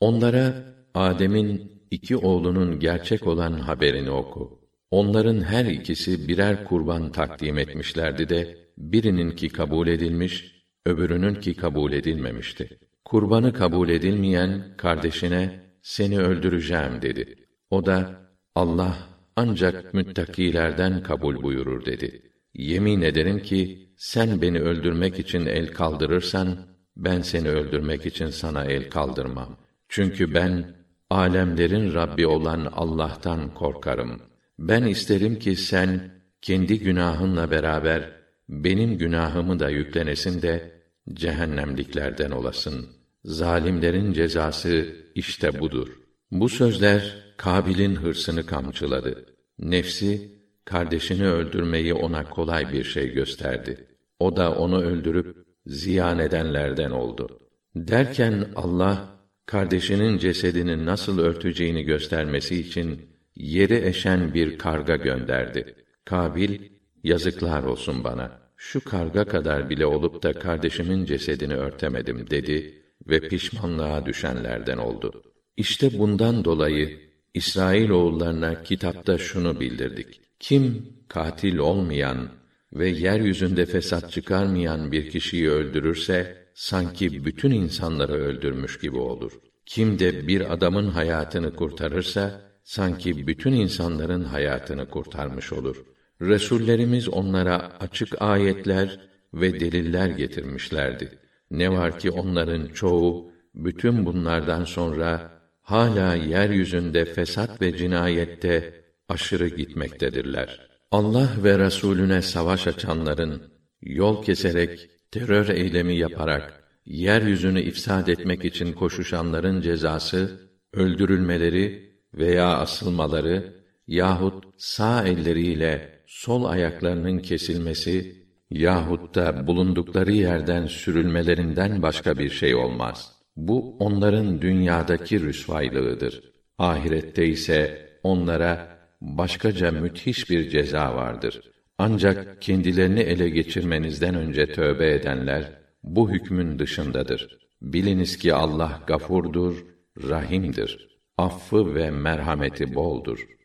Onlara Adem'in iki oğlunun gerçek olan haberini oku. Onların her ikisi birer kurban takdim etmişlerdi de birininki kabul edilmiş, öbürününki kabul edilmemişti. Kurbanı kabul edilmeyen kardeşine seni öldüreceğim dedi. O da Allah ancak müttakilerden kabul buyurur dedi. Yemin ederim ki sen beni öldürmek için el kaldırırsan ben seni öldürmek için sana el kaldırmam. Çünkü ben alemlerin Rabbi olan Allah'tan korkarım. Ben isterim ki sen kendi günahınla beraber benim günahımı da yüklenesin de cehennemliklerden olasın. Zalimlerin cezası işte budur. Bu sözler Kabil'in hırsını kamçıladı. Nefsi kardeşini öldürmeyi ona kolay bir şey gösterdi. O da onu öldürüp ziyan edenlerden oldu. Derken Allah kardeşinin cesedini nasıl örteceğini göstermesi için yeri eşen bir karga gönderdi. Kabil yazıklar olsun bana. Şu karga kadar bile olup da kardeşimin cesedini örtemedim dedi ve pişmanlığa düşenlerden oldu. İşte bundan dolayı İsrail oğullarına kitapta şunu bildirdik. Kim katil olmayan ve yeryüzünde fesat çıkarmayan bir kişiyi öldürürse sanki bütün insanları öldürmüş gibi olur. Kim de bir adamın hayatını kurtarırsa sanki bütün insanların hayatını kurtarmış olur. Resullerimiz onlara açık ayetler ve deliller getirmişlerdi. Ne var ki onların çoğu bütün bunlardan sonra hala yeryüzünde fesat ve cinayette aşırı gitmektedirler. Allah ve Resulüne savaş açanların yol keserek terör eylemi yaparak yeryüzünü ifsad etmek için koşuşanların cezası öldürülmeleri veya asılmaları yahut sağ elleriyle sol ayaklarının kesilmesi yahut da bulundukları yerden sürülmelerinden başka bir şey olmaz. Bu onların dünyadaki rüsvaylığıdır. Ahirette ise onlara başkaca müthiş bir ceza vardır. Ancak kendilerini ele geçirmenizden önce tövbe edenler bu hükmün dışındadır. Biliniz ki Allah gafurdur, rahimdir. Affı ve merhameti boldur.